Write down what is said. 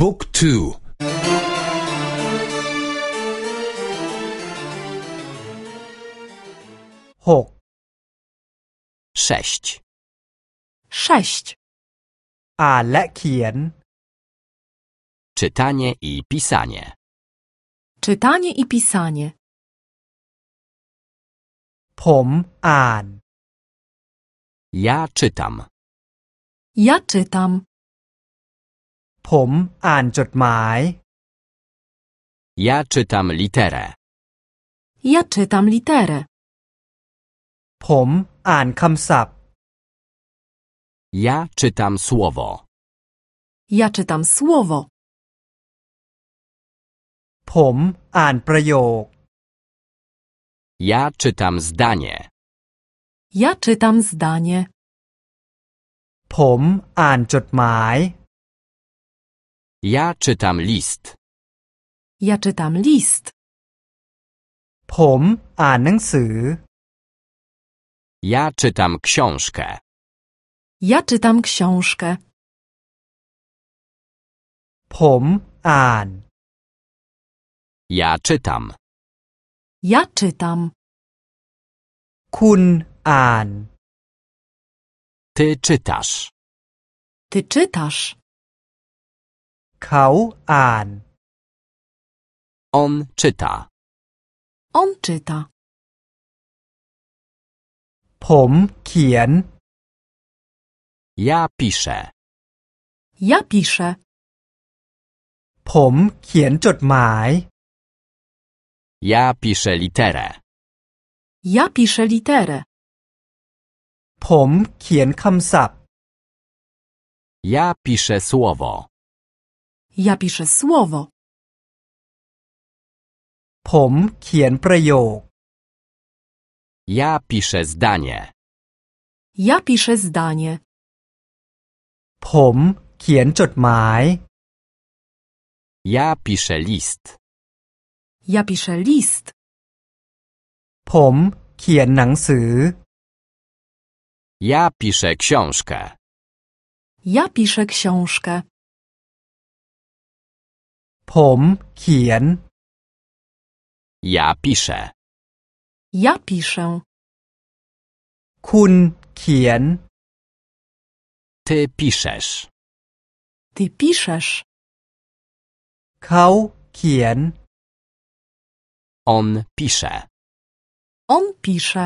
บุ๊กทู หก sześć, Sześć. อ่านและเขียน czytanie i pisanie, Czytanie i pisanie. ผมอ่าน ja czytam, Ja czytam. ผมอ่านจดหมาย ja czytam literę, Ja czytam literę. ผมอ่านคำศัพท์ ja czytam słowo, Ja czytam słowo. ผมอ่านประโยค ja czytam zdanie, Ja czytam zdanie. ผมอ่านจดหมาย ja czytam list, Ja czytam list. ผมอ่านหนังสือ ja czytam książkę, Ja czytam książkę. ผมอ่าน ja czytam, Ja czytam. คุณอ่าน ty czytasz, Ty czytasz. เขาอ่าน on czyta, On czyta. ผมเขียน ja piszę, Ja piszę. ผมเขียนจดหมาย ja piszę literę, Ja piszę literę. ผมเขียนคำศัพท์ ja piszę słowo, Ja piszę słowo. ผมเขียนประโยค ja piszę zdanie, Ja piszę zdanie. ผมเขียนจดหมาย ja piszę list, Ja piszę list. ผมเขียนหนังสือ ja piszę książkę, Ja piszę książkę. ผมเขียน ja piszę, Ja piszę. คุณเขียน ty piszesz, Ty piszesz. เขาเขียน on pisze. On pisze.